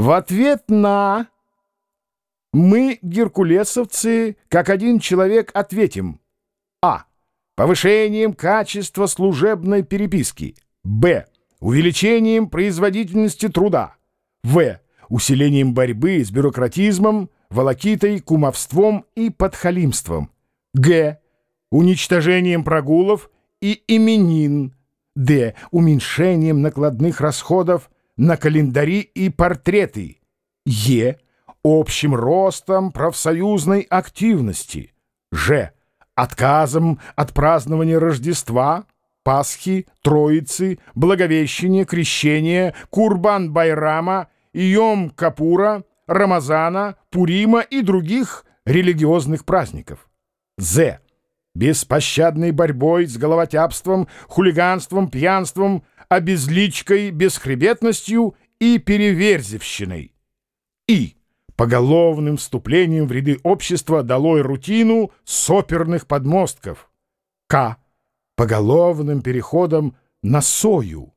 В ответ на мы, геркулесовцы, как один человек ответим А. Повышением качества служебной переписки. Б. Увеличением производительности труда. В. Усилением борьбы с бюрократизмом, волокитой, кумовством и подхалимством. Г. Уничтожением прогулов и именин. Д. Уменьшением накладных расходов на календари и портреты. Е общим ростом профсоюзной активности, ж. отказом от празднования Рождества, Пасхи, Троицы, Благовещения, Крещения, Курбан-Байрама, Йом-Капура, Рамазана, Пурима и других религиозных праздников. З. Беспощадной борьбой с головотяпством, хулиганством, пьянством, обезличкой, бесхребетностью и переверзевщиной. И поголовным вступлением в ряды общества долой рутину соперных подмостков. К. Поголовным переходом на сою.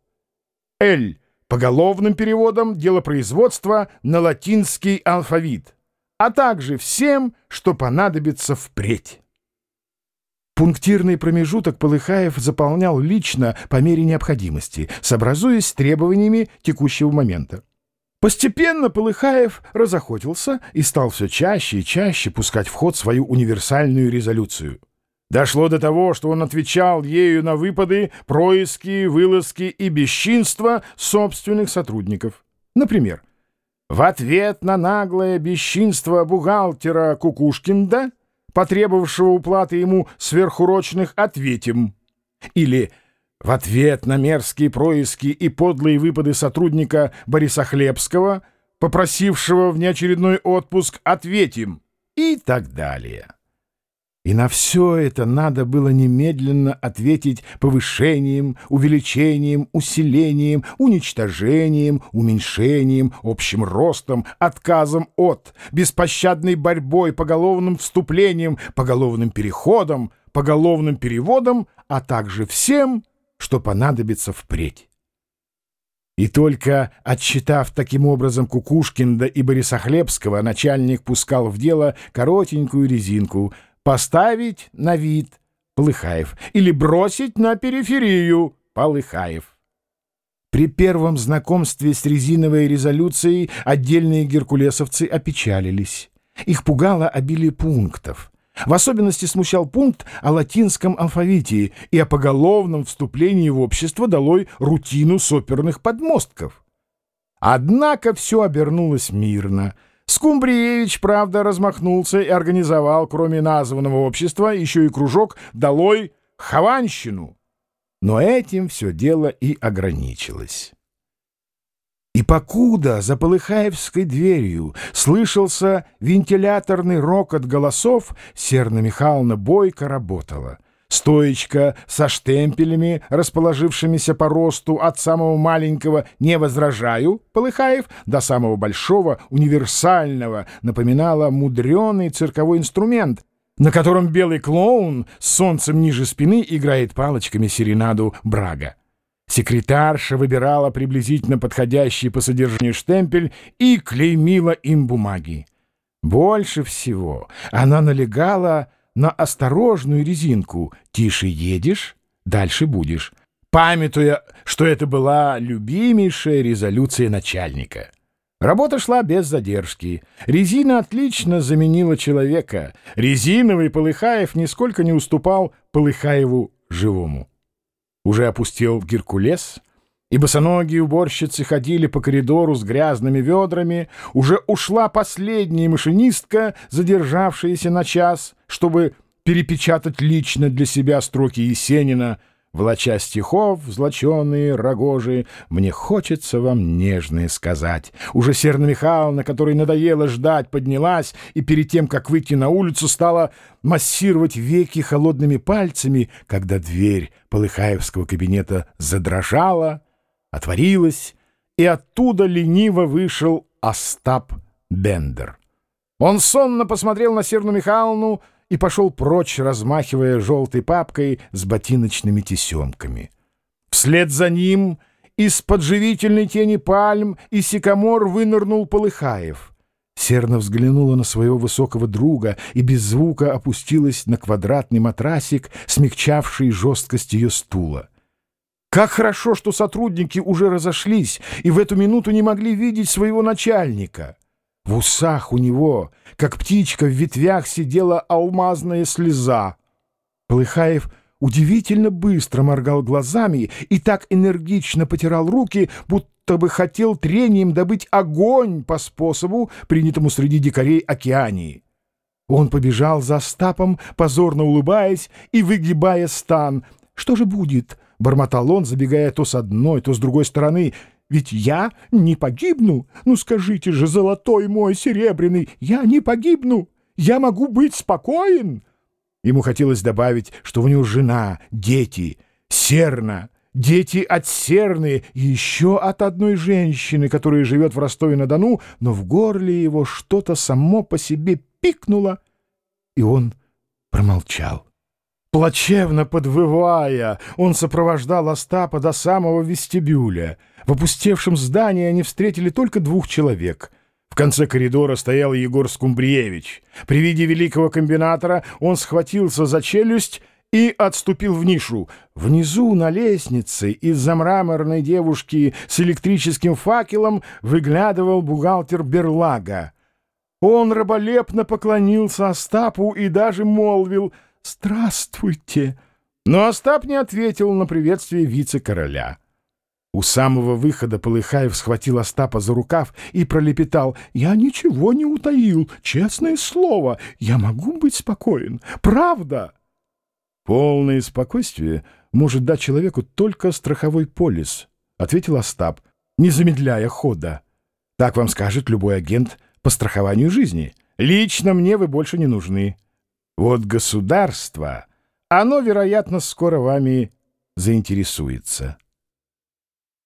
Л. Поголовным переводом делопроизводства на латинский алфавит, а также всем, что понадобится впредь. Пунктирный промежуток Полыхаев заполнял лично по мере необходимости, сообразуясь с требованиями текущего момента. Постепенно Полыхаев разохотился и стал все чаще и чаще пускать в ход свою универсальную резолюцию. Дошло до того, что он отвечал ею на выпады, происки, вылазки и бесчинства собственных сотрудников. Например, в ответ на наглое бесчинство бухгалтера Кукушкинда, потребовавшего уплаты ему сверхурочных, ответим. Или в ответ на мерзкие происки и подлые выпады сотрудника Бориса Хлебского, попросившего внеочередной отпуск, ответим и так далее. И на все это надо было немедленно ответить повышением, увеличением, усилением, уничтожением, уменьшением, общим ростом, отказом от, беспощадной борьбой, поголовным вступлением, поголовным переходом, поголовным переводом, а также всем, что понадобится впредь. И только отчитав таким образом Кукушкинда и Борисохлебского, начальник пускал в дело коротенькую резинку «поставить на вид» Полыхаев или «бросить на периферию» Полыхаев. При первом знакомстве с резиновой резолюцией отдельные геркулесовцы опечалились. Их пугало обилие пунктов — в особенности смущал пункт о латинском алфавите и о поголовном вступлении в общество долой рутину соперных подмостков. Однако все обернулось мирно. Скумбриевич, правда, размахнулся и организовал, кроме названного общества, еще и кружок «Долой Хованщину». Но этим все дело и ограничилось. И покуда за Полыхаевской дверью слышался вентиляторный рокот голосов, Серна Михайловна бойко работала. Стоечка со штемпелями, расположившимися по росту от самого маленького «не возражаю» Полыхаев до самого большого универсального напоминала мудреный цирковой инструмент, на котором белый клоун с солнцем ниже спины играет палочками серенаду Брага. Секретарша выбирала приблизительно подходящий по содержанию штемпель и клеймила им бумаги. Больше всего она налегала на осторожную резинку «Тише едешь, дальше будешь», памятуя, что это была любимейшая резолюция начальника. Работа шла без задержки. Резина отлично заменила человека. Резиновый Полыхаев нисколько не уступал Полыхаеву живому. Уже опустел Геркулес, и босоногие уборщицы ходили по коридору с грязными ведрами, уже ушла последняя машинистка, задержавшаяся на час, чтобы перепечатать лично для себя строки Есенина — Влача стихов, злоченые рогожи, мне хочется вам нежное сказать. Уже Серна Михайловна, которой надоело ждать, поднялась и перед тем, как выйти на улицу, стала массировать веки холодными пальцами, когда дверь Полыхаевского кабинета задрожала, отворилась, и оттуда лениво вышел Остап Бендер. Он сонно посмотрел на Серну Михайловну, и пошел прочь, размахивая желтой папкой с ботиночными тесемками. Вслед за ним из-под живительной тени пальм и сикамор вынырнул Полыхаев. Серна взглянула на своего высокого друга и без звука опустилась на квадратный матрасик, смягчавший жесткость ее стула. Как хорошо, что сотрудники уже разошлись и в эту минуту не могли видеть своего начальника. В усах у него, как птичка в ветвях, сидела алмазная слеза. Полыхаев удивительно быстро моргал глазами и так энергично потирал руки, будто бы хотел трением добыть огонь по способу, принятому среди дикарей океании. Он побежал за Стапом, позорно улыбаясь и выгибая стан. «Что же будет?» — бормотал он, забегая то с одной, то с другой стороны. «Ведь я не погибну! Ну скажите же, золотой мой серебряный, я не погибну! Я могу быть спокоен!» Ему хотелось добавить, что у него жена, дети, серна, дети от серны еще от одной женщины, которая живет в Ростове-на-Дону, но в горле его что-то само по себе пикнуло, и он промолчал. Плачевно подвывая, он сопровождал Остапа до самого вестибюля. В опустевшем здании они встретили только двух человек — в конце коридора стоял Егор Скумбриевич. При виде великого комбинатора он схватился за челюсть и отступил в нишу. Внизу на лестнице из-за мраморной девушки с электрическим факелом выглядывал бухгалтер Берлага. Он раболепно поклонился Остапу и даже молвил «Здравствуйте!» Но Остап не ответил на приветствие вице-короля. У самого выхода Полыхаев схватил Остапа за рукав и пролепетал. «Я ничего не утаил, честное слово. Я могу быть спокоен. Правда!» «Полное спокойствие может дать человеку только страховой полис», — ответил Остап, не замедляя хода. «Так вам скажет любой агент по страхованию жизни. Лично мне вы больше не нужны. Вот государство, оно, вероятно, скоро вами заинтересуется».